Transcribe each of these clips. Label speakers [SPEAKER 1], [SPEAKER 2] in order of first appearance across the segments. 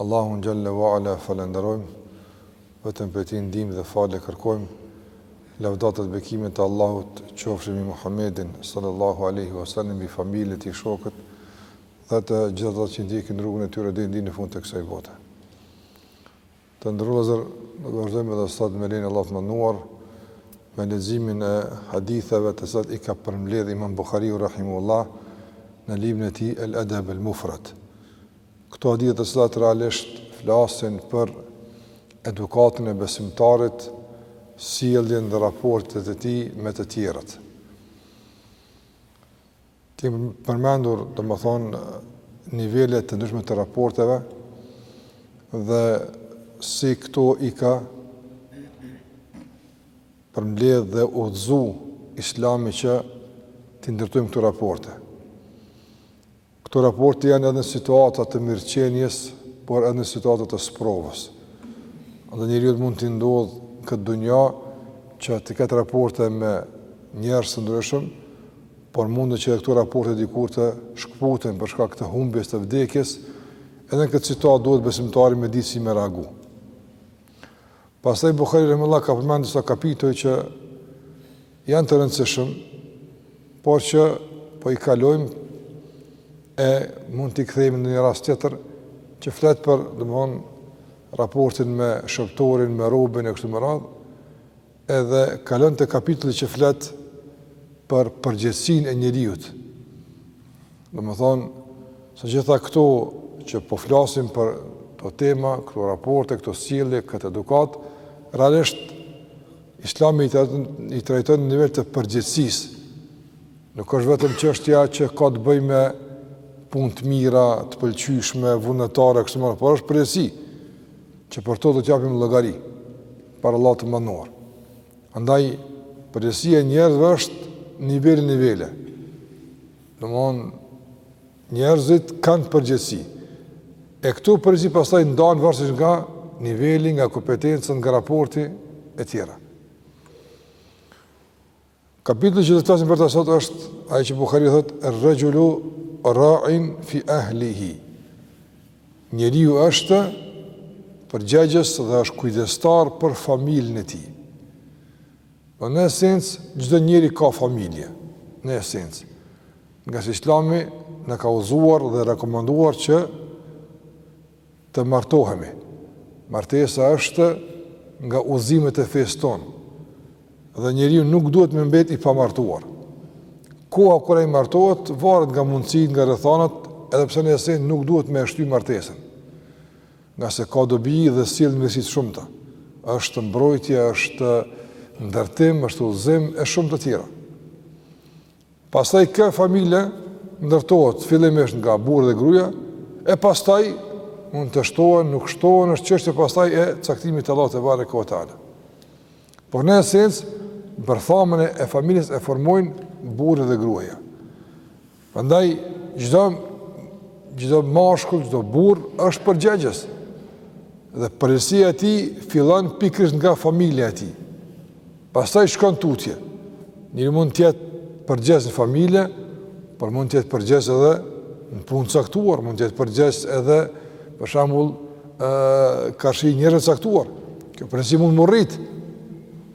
[SPEAKER 1] Allahun xhalla wa ala e falënderojmë, vetëm prej Tij ndihmë dhe falje kërkojmë, lavdata dhe bekimet e Allahut qofshin mbi Muhammedin sallallahu alaihi wasallam, mbi familjen e tij, shokët dhe të gjithë ata që ndjekin rrugën e tyre deri në fund të kësaj bote. Të nderuar vëllezër, do të vazhdojmë edhe sot me lejen e Allahut të madhëruar, me leximin e haditheve të cilat i ka përmbledh imam Bukhariu Rahimullah në librin e tij El Edeb El Mufred. Këto hadithe të cilat realisht flasin për edukatën e besimtarit, sjelljen dhe raportet e tij me të tjerët. Kemi përmendur, domethënë, nivele të ndryshme të raporteve dhe si këto i ka përmbledh dhe udhëzu Islami që ti ndërtojmë këto raporte. Këto raporte janë edhe në situata të mirëqenies, por edhe në situata të sprovës. Dhe njeriut mund t'i ndodh në këtë dunja që të ketë raporte me njerëz të ndryshëm, por mundet që këto raporte dikur të shkëputen për shkak të humbjes të vdekjes. Edhe në këtë situatë duhet besimtari me ditë si me reagu. Pastaj Bukhari rahimullahu ka përmend disa kapituj që Janë të rëndësishëm, por që po i kalojmë e mund t'i kthehemi ndonjë rast tjetër që flet për, domethënë, raportin me shërbëtorin, me robin e kështu me radhë, edhe kalon te kapitulli që flet për përgjegjësinë e njeriut. Domethënë, se gjitha këto që po flasim për këto tema, këto raporte, këto sjellje, këtë edukatë, realisht Islami i trajton në nivel të përgjegjësisë. Nuk është vetëm çështja që ka të bëjë me punë të mira, të pëlqyeshme, vullnetare kështu me radhë, por është përgjegjësi që për to do të japim llogari para Allahut të madhëruar. Andaj përgjegjësia e njerëzve është nivele nivele. Domthon Njerëzit kanë përgjegjësi. E këto përgjegjësi pastaj ndahen varësisht nga niveli, nga kompetenca, nga raporti etj. Kapitulli që do të flasim për ta sot është ai që Buhariu thotë ar-rajulu ra'in fi ahlihi. Njeriu është përgjegjës dhe është kujdestar për familjen e tij. Po në esencë çdo njeri ka familje, në esencë. Ngase Islami na ka udhëzuar dhe rekomanduar që të martohemi. Martesa është nga udhëzimet e fesë tonë. Dhe njeriu nuk duhet me mbet i pamartuar. Koha kur ai martohet varet nga mundësitë, nga rrethanat, edhe pse në esencë nuk duhet me shty martesën. ngase ka dobi dhe sjell mirësi të shumta, është mbrojtje, është ndërtim, është udhëzim e shumë të tjera. Pastaj kjo familje ndërtohet fillimisht nga burri dhe gruaja, e pastaj mund të shtohen, nuk shtohen, është çështje pastaj e caktimit të Allahut tebareke ue teala. Por në esencë bërthamën e familjes e formojnë burri dhe gruaja. Prandaj çdo çdo mashkull, çdo burrë është përgjegjës. Dhe përgjegjësia e tij fillon pikërisht nga familja e tij. Pastaj shkon tutje. Njeri mund të jetë përgjegjës në familje, por mund të jetë përgjegjës edhe në punë të caktuar, mund të jetë përgjegjës edhe për shembull ë karshi njerëzve të caktuar. Kjo përgjegjësi mund u rrit.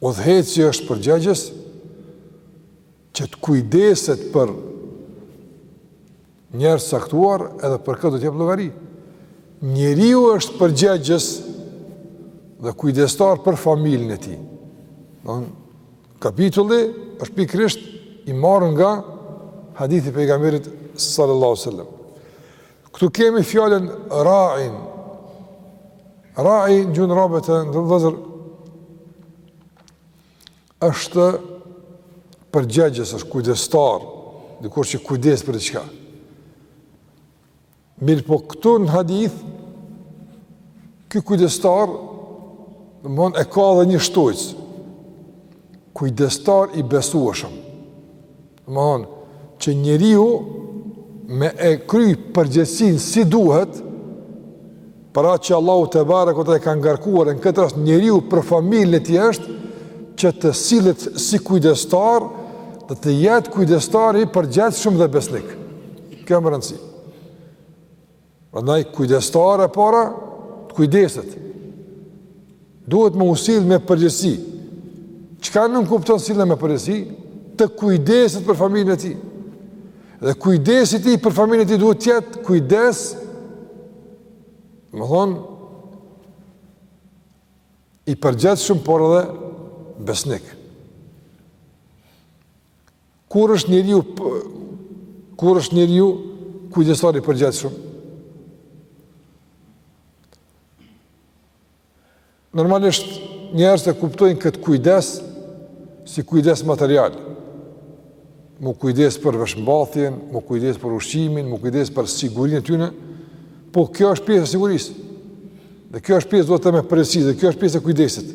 [SPEAKER 1] Udhëheqësi është përgjegjës që të kujdeset për njerëz të caktuar edhe për këtë do të japë llogari. Njeriu është përgjegjës dhe kujdestar për familjen e tij. Domethënë kapitulli është pikërisht i marrë nga hadithi i pejgamberit sallallahu alajhi wasallam. Këtu kemi fjalën ra'in. Ra'i në gjuhën arabe të nderuar vëllezër është përgjegjës, është kujdestar, dikush që kujdeset për diçka. Mirëpo këtu në hadith, ky kujdestar, domethënë e ka dhe një shtojcë, kujdestar i besueshëm. Domethonë, që njeriu me e kry përgjegjësinë si duhet, para që Allahu tebareke ue teala e ka ngarkuar, e në këtë rast njeriu për familjen e tij është, që të sillet si kujdestar, dhe të jetë kujdestar i përgjegjshëm dhe besnik. Kjo është me rëndësi. Prandaj kujdestar, e para, të kujdeset. Duhet me u sjell me përgjegjësi. Çka nënkupton sjellja me përgjegjësi? Të kujdeset për familjen e tij. Dhe kujdesi i tij për familjen e tij duhet të jetë kujdes, domethonë, i përgjegjshëm por edhe besnik. Kur është njeriu kur është njeriu kujdestar i përgjithshëm? Normalisht njerëzit e kuptojnë këtë kujdes si kujdes material. M'u kujdes për veshmbathjen, m'u kujdes për ushqimin, m'u kujdes për sigurinë e tyre. Po kjo është pjesë e sigurisë. Dhe kjo është pjesë domethënë përsëri, dhe kjo është pjesë e kujdesit.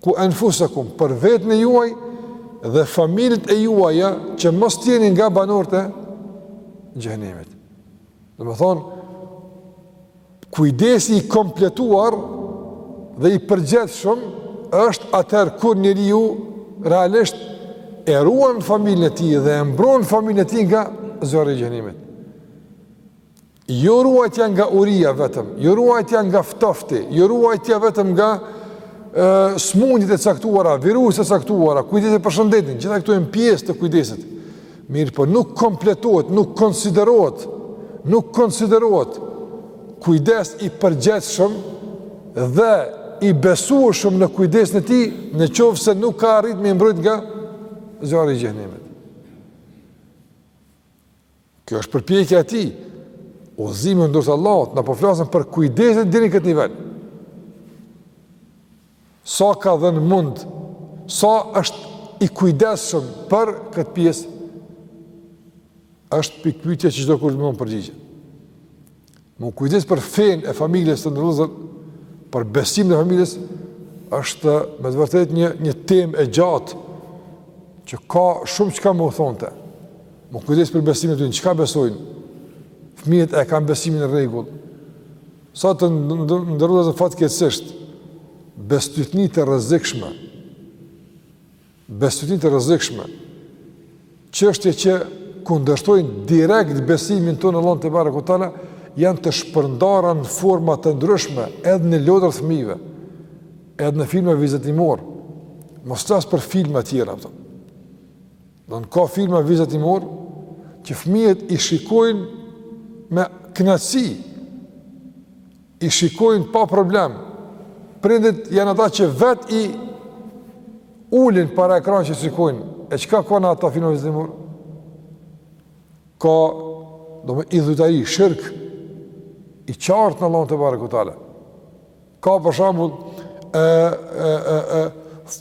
[SPEAKER 1] Ku enfusekum, për veten e juaj dhe familjet e juaja që mos të jeni nga banorët e xhehnemit. Domethënë kujdesi i kompletuar dhe i përgjithshëm është atëherë kur njeriu realisht e ruan familjen e tij dhe e mbron familjen e tij nga zjarri i xhehnemit. Jo ruajtja nga uria vetëm, jo ruajtja nga ftofti, jo ruajtja vetëm nga smundjet e caktuara, viruset e caktuara, kujdesi për shëndetin, gjitha këto janë pjesë të kujdesit. Mirëpo nuk kompletohet, nuk konsiderohet, nuk konsiderohet kujdes i përgjithshëm dhe i besueshëm në kujdesin e tij, në qoftë se nuk ka arrit me i mbrojt nga zjarri i xhehnemit. Kjo është përpjekja e tij. Udhëzimi është n'dorë t'Allahut, na po flasim për kujdesin deri në këtë nivel. Sa ka dhënë mund, sa është i kujdesshëm për këtë pjesë është pikëpyetja që çdokush mund të përgjigjet. M'u kujdes për fenë e familjes të ndërlozër, për besimin e familjes, është me të vërtetë një, një temë e gjatë, që ka shumë çka me u thonë. M'u kujdes për besimin e tyne çka besojnë, fëmijët e kanë besimin në rregull, sot të nderuar vllezër fatkeqësisht, bestytni të rrezikshme, Bestytni të rrezikshme, çështje që kundërshtojnë direkt besimin tonë në Allahun Tebareke ue Teala, janë të shpërndara në forma të ndryshme, edhe në lodra të fëmijëve, edhe në filma vizatimor. Mos t'flas për filma të tjera ato. Domethënë ka filma vizatimor që fëmijët i shikojnë me kënaqësi. i shikojnë pa problem, prindët janë ata që vet i ulin para ekranit që shikojnë, e çka ka në ata filma vizatimor? Ka, domethënë idhujtari, shirk, i qartë në Allahun Tebareke ue Teala. Ka për shembull, e, e, e, e,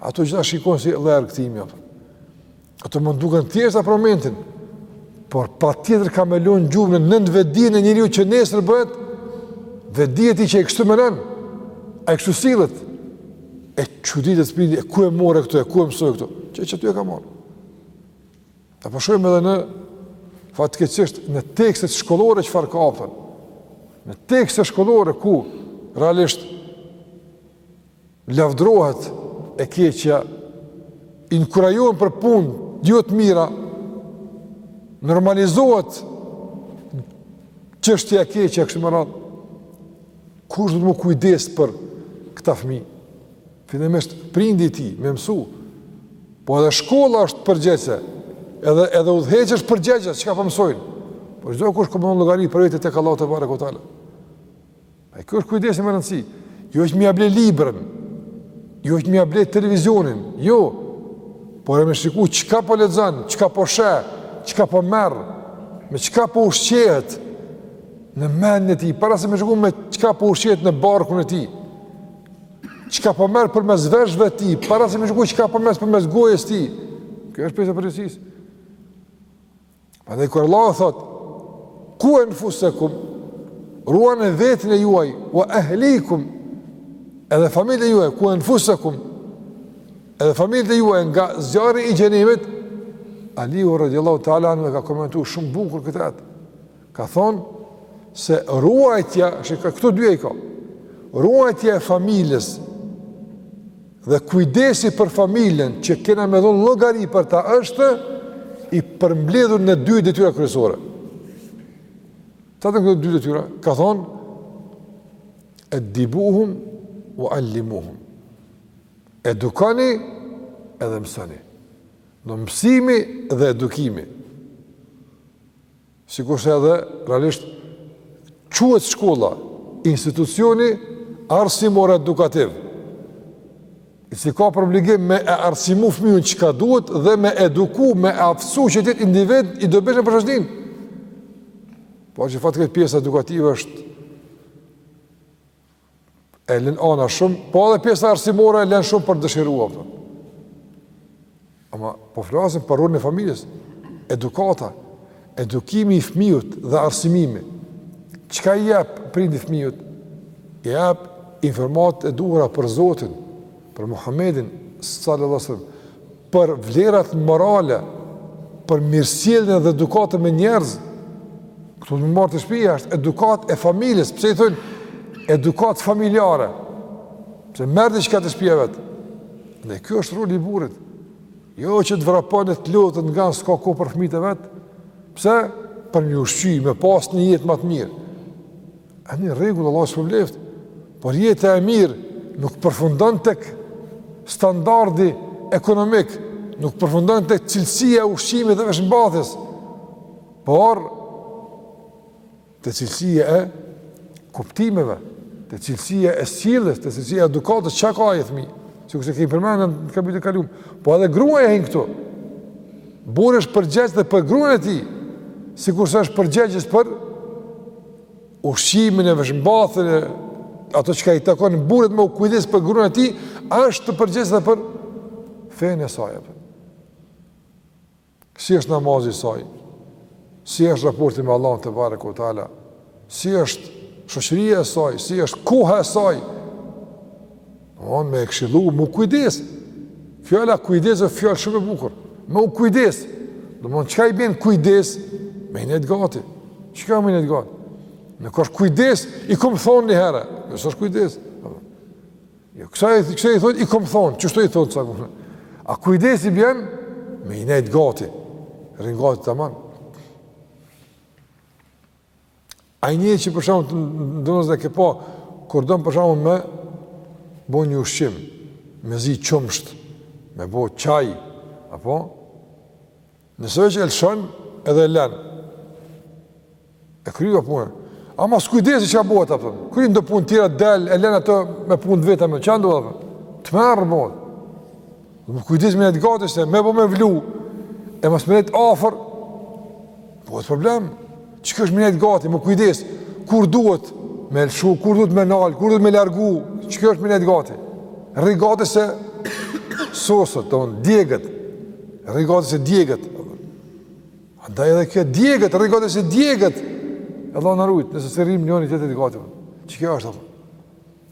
[SPEAKER 1] Ato që na shikojnë si lloj argëtimi apo. Ato mund duken të thjeshta për momentin, por patjetër ka me lon gjurmë në nënvetëdijen e njeriu që nesër bëhet vetëdije e tij që ai kështu mendon. Ai kështu sillet. E çuditet prindi, ku e mori këtë, ku e mësoi këtë? Qe, qaty e ka marr. A po shohim edhe në fatkeqësisht në tekstet shkollore çfarë ka apo. Në tekstet shkollore ku realisht lavdërohet e keqja, inkurajohen për punë jo të mira, normalizohet çështja e keqja, kështu me radhë, kush duhet m'u kujdes për këta fëmi? Fillimisht, prindi i tij, me mësu, po edhe shkolla është përgjegjëse, edhe, edhe udhëheqësi është përgjegjës, çka po mësojnë? Po, po çdokush ka me dhon llogari për vete tek Allahu tebareke ue teala. Ai, ky është kujdesi me rëndësi. Jo është me ia ble librin, jo është me ia ble televizionin, jo. Por e me shiku çka po lexon, çka po sheh, çka po merr, me çka po ushqehet në mendjen e tij, para se me shiku me çka po ushqehet në barkun e tij, çka po merr përmes veshëve t'tij, para se me shiku çka po merr përmes gojës tij. Kjo është pjesë e përgjegjësisë. Prandaj kur Allahu thotë, ku enfusekum, ruane veten e juaj, ue ehlikum, edhe familjet e juaj, ku enfusekum, edhe familjet e juaj nga zjarri i xhehenemit, Aliu radijallahu teala anhu e ka komentu shumë bukur këtë ajet, Ka thonë se ruajtja, shiko, këto dyja i ka, ruajtja e familjes dhe kujdesi për familjen që kena me dhonë llogari për ta është i përmbledhur në dy detyra kryesore. Cilat janë këto dy detyra, ka thonë, edibuhum ue allimuhum. Edukoni edhe mësoni. Mësimi dhe edukimi. Sikurse edhe realisht quhet shkolla, institucioni arsimor edukativ, i cili ka për obligim me e arsimu fëmijën çka duhet dhe me eduku, me aftësu që të jetë individ i dobishëm për shoqërinë. Po që fatkeq pjesa edukative është e lënë anash shumë, po edhe pjesa arsimore len shumë për dëshiru. Po. Ama po flasim për rolin e familjes, edukata, edukimi i fëmijës dhe arsimimi. Çka i jep prindi fëmijës? I jep informat e duhura për Zotin, për Muhammedin, sallallahu alejhi ue sellem, për vlerat morale, për mirësjelljen dhe edukatën me njerëz. Këto me marrë te shpija është edukata e familjes, pse i thojnë edukatë familjare, pse merr diçka te shpija vet. Dhe kjo është roli i burrit. Jo që të vrapon e të lodhet, ngan, s'ka kohë për fmijët e vet, pse për me i ushqy, me pas një jetë ma të mirë. Ani në rregull, Allahu shpërbleftë, por jeta e mirë nuk përfundon tek standardi ekonomik, nuk përfundon te cilësia e ushqimit dhe veshmbathjes, por te cilësia e kuptimeve, te cilësia e sjelljes, te cilësia e edukatës çka ka ai fëmijë. Sikurse kemi përmendur në kapitullin e kaluar, po edhe gruaja hin këtu. Burri është përgjegjës edhe për gruan e tij, sikurse është përgjegjës për ushqimin e veshmbathjen e ato çka i takon burrit me u kujdes për gruan e tij, është përgjegjës edhe për fenë e saj. Si është namazi i saj? Si është raporti me Allahun tebareke ve teala? Si është shoqëria e saj? Si është koha e saj? Domethënë me e këshillu, mu kujdes. Fjala kujdes është fjalë shumë e bukur. Me u kujdes. Domethënë, çka i bjen kujdes? Me i nejt gati. Çka me i nejt gati? Nuk është kujdes, i kom thonë një herë. S'është kujdes. Jo, kësa, kësa i thonë, i kom thonë. Qeshtu i thonë, sa këmë A kujdes i bjen me i nejt gati. Rri gati taman. Ai njeri që për shembull domethënë nëse e ke pa, kur don për shembull me bo një ushqim, me zi qumësht, me bo çaj, apo, nëse veç e lëshon edhe e len, e kryva punën, ama s'kujdesi çka bohet, kryn do punë tjera, del, e len ato me punu vetëm, çka ndodhet, të merr, bohet, Dhe mu kujdes me nejt gati se me bo me vlu, e mos me nejt afër, bohet problem, qekjo është me nejt gati, mu kujdes, kur duhet me lëshu, kur duhet me nal, kur duhet me largu, qekjo është me nejt gati. Rri gati se soset, thonë, djeget, rri gati se djeget, andaj edhe kjo djeget, rri gati se djeget, e Allahu na rujt, nëse s'i rrimë njëri-tjetrit gati, qekjo është,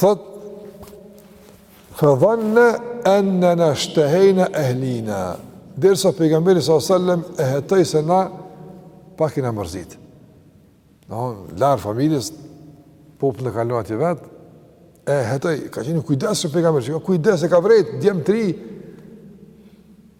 [SPEAKER 1] Thot, Fe dhanna ennana shtehejna ehlina. Dersa pejgamberi sa sallem e hetoi se na pak jena mërzit. Domethënë, larg familjes, popull na ka lon atje vet, e hetoi, ka qenë i kujdesshëm pejgamberi, ka kujdes e ka vrejt, djem të ri,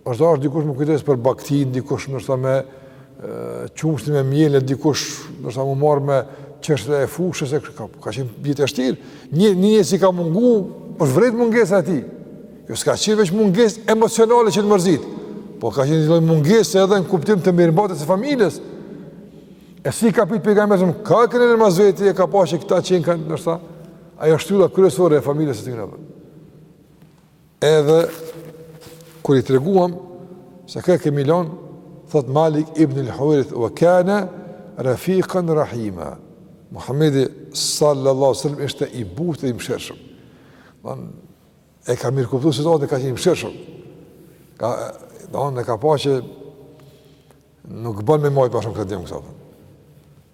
[SPEAKER 1] Është dasht dikush m'u kujdes për baktinë, dikush ndoshta me qumështin me mjel, dikush ndoshta m'u marrë me çështje të fushës, e kështu ka, ka qenë jetë e vështirë, një, një njeri si ka mungu, është vrejtë mungesa e tij, jo s'ka qenë veç mungesë emocionale që janë mërzit, po ka qenë një mungesë edhe në kuptim të mirëmbajtjes së familjes, e si i ka pyt pejgamberi kë kanë lënë mas veti e ka pa që këta qenkan, ndoshta, ajo shtylla kryesore e familjes së ty Edhe kur i treguam se kë kemi lënë, thot Malik ibn al-Huwairith wa kana rafiqan rahima. Muhamedi sallallahu alaihi wasallam ishte i butë i mëshirshëm. Domethënë e ka mirëkuptu situatën, ka qenë i mëshirshëm. Domethënë e ka pa që nuk bën me majt ma shumë këta djem këtu.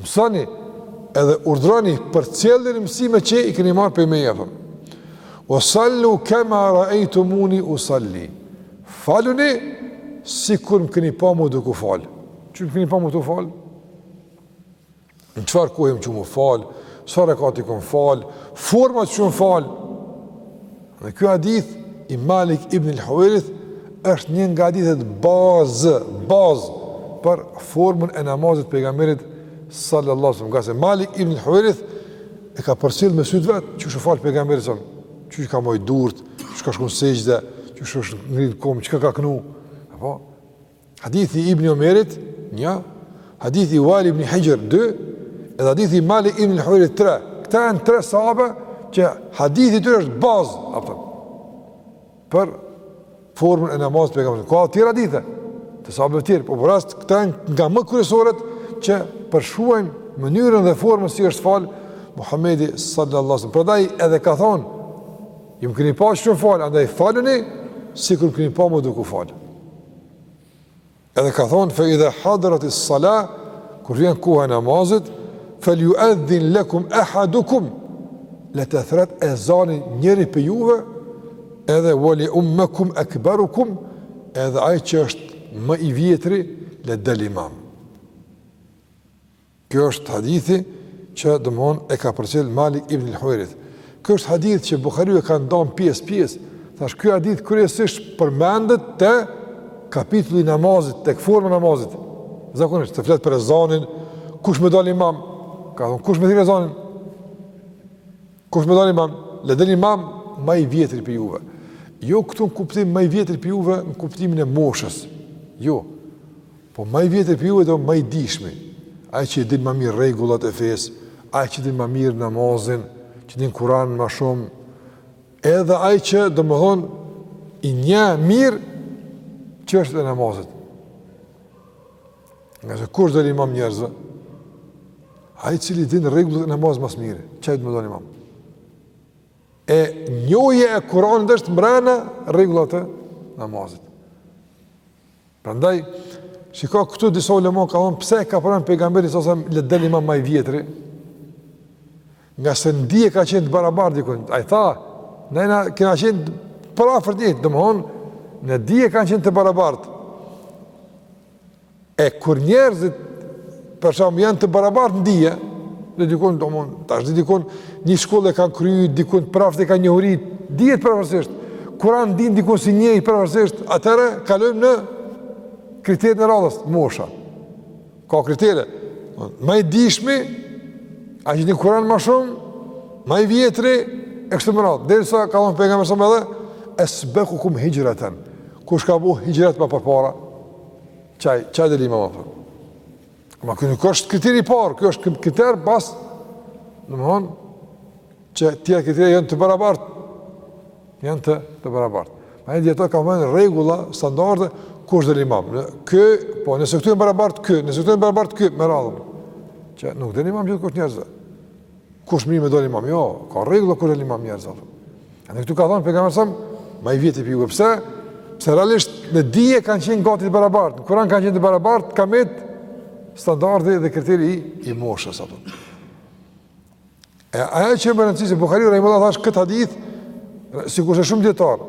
[SPEAKER 1] Mësoni edhe urdhroni përcjellni mësimet që i keni marrë prej meje apo. Wa sallu kama ra'aytumuni usalli. Faluni sikur më keni pa mu duke u fal. Qysh më keni pa mu duke u fal? Në çfarë kohe, qysh jam fal? Sa rekate kam fal? Forma qysh jam fal? Dhe ky hadith i Malik ibn al-Huwairith është një nga hadithet bazë, bazë për formën e namazit të pejgamberit sallallahu alaihi wasallam. Ngase Malik ibn al-Huwairith e ka përcjell me sytë e vet qysh është fal pejgamberi sallallahu alaihi wasallam, qysh ka majt durt, qysh ka shku në sexhde, qysh është ngrit n'kom, çka ka knu. Apo Hadithi i Ibn Omerit, një, hadithi i Wail ibn Hujr, dy, edhe hadithi i Malik ibn al-Huwairith, tre. Këta janë tre sahabe që hadithi i tyre është bazë, apo, për formën e namazit të pejgamberit. Ka tjera hadithe, të sahabëve të tjerë, po për rast këta janë nga më kryesoret që përshkruajnë mënyrën dhe formën si është falë Muhammedi sallallahu sallam. Prandaj edhe ka thonë, ju më keni pa qysh jam falë, andaj faluni, sikur më keni pa mu duke u falë. Edhe ka thonë, fa idha hadarat is-salah, kur vjen koha e namazit, fal yu'adhin lakum ahadukum, le ta thërret ezanin njëri prej juve, edhe wal ya'ummakum akbarukum, edhe ai që është më i vjetri, le del imam. Ky është hadithi që domthon e ka përcjell Malik ibn al-Huwairith. Ky është hadith që Buhariu e ka ndan pjesë pjesë. Tash ky hadith kryesisht përmendet te kapitulli i namazit, tek forma e namazit. Zakonisht të flet për ezanin, kush me dal imam? Ka thon kush me thirr ezanin? Kush me dal imam? Le del imam më i vjetri prej juve. Jo këtu në kuptim më i vjetri prej juve në kuptimin e moshës. Jo. Po më i vjetri prej juve do më i dijshmi, ai që i din më mirë rregullat e fesë, ai që din më mirë namazin, që din Kur'an më shumë, edhe ai që domethënë i njeh mirë çështjet e namazit. Ngase kush del imam njerëzve? Ai i cili din rregullat e namazit ma s'miri, qaj do me dal imam. E njohja e Kur'anit është mrena rregullave e namazit. Prandaj, shiko këtu disa ulema kanë thonë pse ka thonë pejgamberi alejhi selam le të dalë imam më i vjetri? Ngase n'dije kanë qenë të barabartë dikun. Ai tha, "Ne na kena qenë përafërt një, domethënë në dije kanë qenë të barabartë." E kur njerëzit për shembull janë të barabartë në dije, do dikun domethënë tash dikun një shkollë e kanë kryer, dikun përafërt i kanë njohuri, dije të përafërsisht. Kur'an din dikun si një përafërsisht, atëherë kalojmë në kriterin e radhës, mosha. Ka kritere. Më i dishmi, ai që din Kur'an më shumë, më i vjetri, e kështu me radhë. Derisa ka thonë pejgamberi alejhi selam edhe, esbekuhum hixhreten. Kush ka bo hixhret më përpara, qaj, qaj del imam më përpara. Ama ky nuk është kriteri i parë, ky është kriter pas, domethënë, që tjera kriteret janë të barabartë, janë të, të barabartë. Ama dijetarët kanë vënë rregulla, standarde, kush del imam. Në, ky, po, nëse këtu janë të barabartë, ky, nëse këtu janë të barabartë, ky, me radhë. Që nuk del imam gjithkush njerëzve. Kush mrrin me dal imam jo, ka rregulla kush del imam njerëzve. Andaj këtu ka thënë pejgamberi alejhi selam më i vjetri prej juve pse? Pse realisht në dije kanë qenë gati të barabartë. N'Kur'an kanë qenë të barabartë, ka met standardi dhe kriteri i moshës ato. E ajo që me rëndësi se Bukhariu rahimehullah thash këtë hadith, sikurse shumë dijetarë,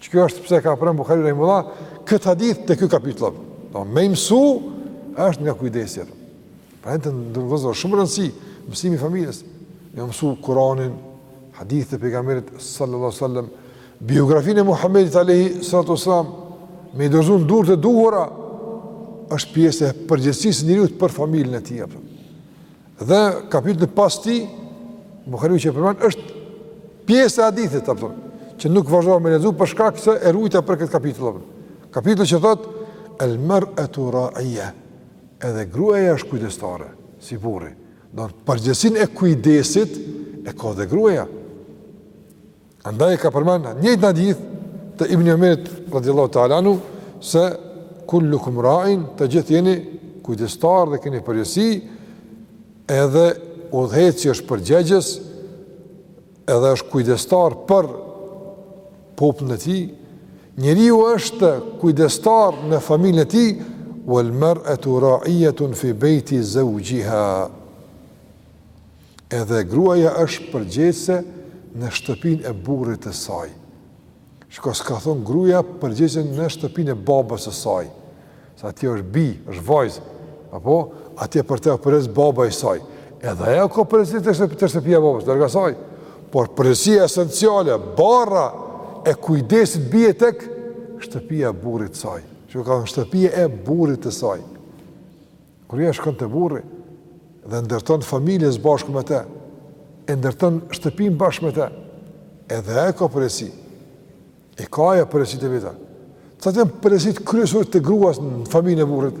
[SPEAKER 1] Që kjo është pse ka pru Buhariu rahimullah këtë hadith te ky kapitull. Po me i mësu është nga kujdesja. Prandaj domosdo shumë rëndësi mësimi i familjes. Më mësu Kur'anin, hadithet e pejgamberit sallallahu alaihi wasallam, biografinë e Muhamedit alaihi salatu wasallam, me ia dorëzu n'duart e duhura është pjesë e përgjegjësisë së njeriut për familjen e tij apo. Dhe kapitulli pas tij, Buhariu që përmend është pjesë e hadithit apo që nuk vazhdova me lexu për shkak se e rujta për këtë kapitull. Kapitulli që thot El mar'atu ra'iya. Edhe gruaja është kujdestare, si burri. Do përgjegjësinë e kujdesit e ka dhe gruaja. Andaj e ka përmend në njëjtin hadith të Ibn Umerit radhiyallahu ta'ala anhu se kullukum ra'in, të gjithë jeni kujdestar dhe keni përgjegjësi, edhe udhëheqësi është përgjegjës, edhe është kujdestar për popullin e tij. Njeriu është kujdestar në familjen e tij, wal mar'atu ra'iyatun fi bayti zawjiha. Edhe gruaja është përgjegjëse në shtëpinë e burrit të saj. Shiko s'ka thonë gruaja përgjegjëse në shtëpinë e babës së saj. Se aty është bi, është vajzë, apo atje për të përgjegjës baba i saj. Edhe ajo ka përgjegjësi te shtëpi te shtëpia e babës, dërga saj. Por përgjegjësia esenciale, barra e kujdesit bie tek shtëpia e burrit të saj. Shiko ka thonë shtëpia e burrit të saj. Kur ajo shkon te burri dhe ndërton familje së bashku me të, e ndërton shtëpinë bashkë me të, edhe ajo ka përgjegjësi, i ka ajo përgjegjësitë e veta. Cilat janë përgjegjësitë kryesore të gruas në familjen e burrit?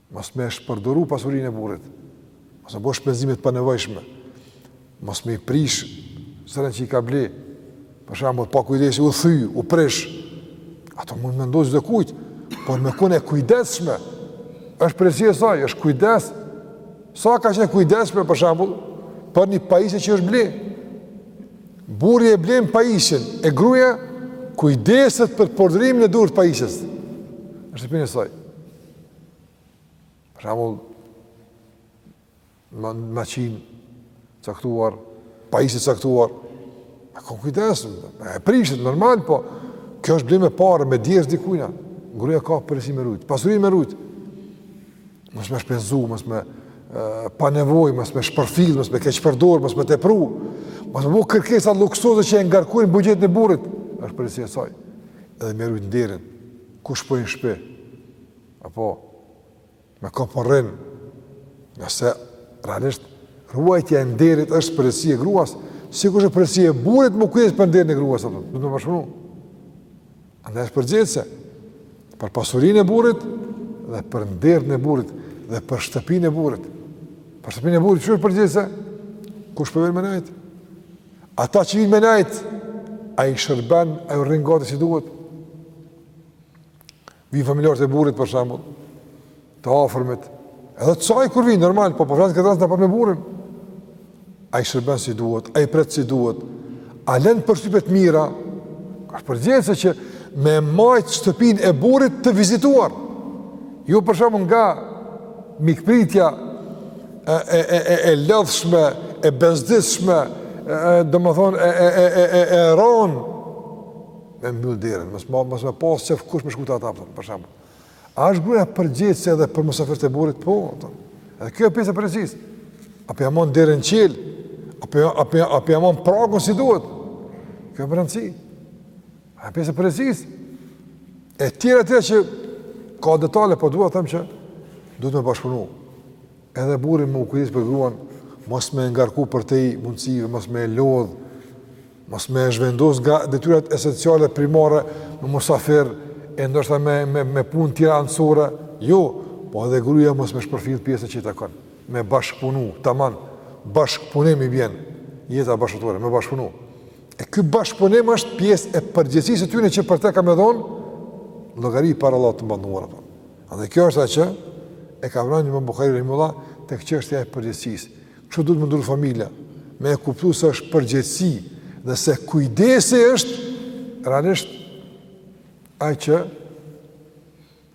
[SPEAKER 1] Mos me shpërdoru pasurinë e burrit, mos me bo shpenzime t'panevojshme, mos me i prish zërën që i ka ble, për shembull, pakujdesi u thy, u prish, ato mund me ndodh çdokujt, por me konë e kujdesshme, është përgjegjësi e saj, është kujdes, sa ka qenë e kujdesshme, për shembull, për një pajisje që është ble, burri e blen pajisjen, e gruja kujdeset për përdorimin e duhur të pajisjes, në shtëpinë e saj, Për shembull, një maqinë caktuar, pajisje caktuar, a ka kujdes, e prishet, normal, po, kjo është ble me pare, me djersë t'dikujna, gruja ka përgjegjësi me rujtë, pasurinë me rujtë, mos me shpenzu, mos me pa nevojë, mos me shpërfill, mos me keqpërdor, mos me tepru, mos me bo kërkesa luksoze që e ngarkojnë buxhetin e burrit, është përgjegjësi e saj, edhe me rujtë nderin Kush po hin n'shpi? Apo, me kon po rrin, po nëse realisht ruajtja e nderit është përgjegjësi e gruas, sikur është përgjegjësi e burrit m'u kujdes për nderin e gruas, apo, duhet me bashkëpunu. Andaj është përgjegjëse, për pasurinë e burrit dhe për nderin e burrit dhe për shtëpinë e burrit. Për shtëpinë e burrit, qysh është përgjegjëse? Kush po vjen me nejt? Ata që vijnë me nejt, a i shërben, a iu rrin gati si duhet? Vijnë familjarët e burrit, për shembull, të afërmit, edhe të saj kur vijnë, normal, po po flasim n'këtë rast në raport me burrin. A i shërben si duhet, a i pret si duhet, a len përshtypje t'mira, kjo është përgjegjëse që me majtë shtëpinë e burrit të vizituar. Jo për shembull nga mikpritja, e, e, e, e, e lodhshme, e bezdisshme, domethënë, e, e, e, e, e, e ronë, me mbyllë derën, mos me, mos me pasë qef kush me shku te ata, për shembull. A është gruja përgjegjëse edhe për musafirët e burrit? Po, edhe kjo është pjesë e përgjegjësisë. A po ia mban derën çilë, a po ia mban pragun si duhet. Kjo është me rëndësi. A pjesë e përgjegjësisë, e tjera e tjera që ka detale, po dua të them që duhet me bashkëpunu. Edhe burri me u kujdes për gruan, mos me ngarku përtej mundësive, mos me lodh, mos me zhvendos nga detyrat esenciale primare, me musafir, e ndoshta me, me, me punë tjera anësore, jo, po edhe gruja mos me shpërfill pjesën që i takon, me bashkëpunu, taman, bashkëpunim i bjen, jeta bashkëshortore, me bashkëpunu. E ky bashkëpunim është pjesë e përgjegjësisë së tyre që për të kanë me dhënë llogari para Allahut të Madhëruar apo. Andaj kjo është ajo që e ka vënë Imam Buhari rahimullah tek çështja e përgjegjësisë. Kështu duhet me u ndërtu familja, me e kuptu se është përgjegjësi dhe se kujdesi është realisht ai që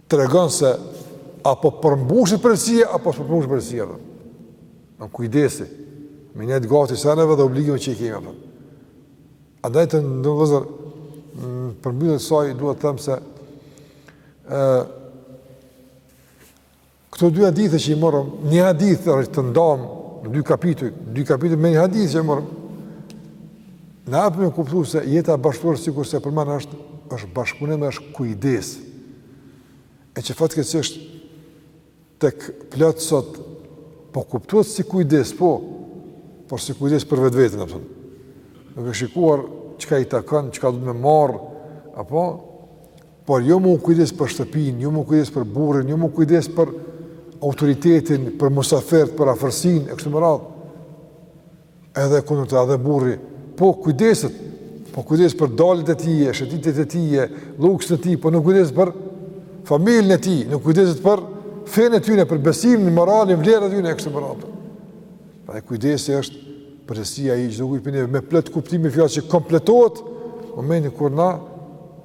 [SPEAKER 1] tregon se a po përmbushet përgjegjësia apo s'po përmbushet përgjegjësia. Në kujdesi me një gati sanave dhe obligime që i kemi apo. Andaj ndoshta në përmbyllje të saj duhet të them se ë Këto dy hadithe që i morëm, një hadith të ndamë në dy kapituj, dy kapituj me një hadith që i morëm, na japin me kuptu se jeta bashkëshortore sikurse përmendëm është, është bashkëpunim e është kujdes, e që fatkeqësisht tek plot sot, po kuptohet si kujdes, po, por si kujdes për vetveten, a kupton. Duke shikuar çka i takon, çka duhet me marrë, apo, por jo me u kujdes për shtëpinë, jo me u kujdes për burrin, jo me u kujdes për autoritetin, për musafirët, për afërsinë e kështu me radhë. Edhe e kundërta, edhe burri, po kujdeset, po kujdeset për daljet e tij, shëtitjet e tij, luksin e tij, po nuk kujdeset për familjen e tij, nuk kujdeset për fenë e tyre, për besimin, moralin, vlerat e tyre e kështu me radhë. Pra kujdesi është përgjegjësia e gjithkujt për një me plot kuptimin e fjalës që kompletohet, momenti kur na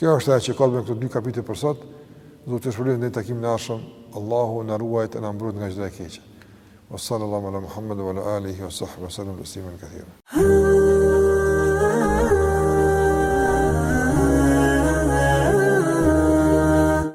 [SPEAKER 1] Kjo është ajo që ka të bëjë me këto dy kapituj për sot. Zoti ju shpërbleftë, deri në takimin e ardhshëm. Allahu na ruajt e na mbrojt nga çdo e keqe. Wa sallallahu ala Muhammed wa ala alihi wa sahbihi wa sallam tasliman kathira.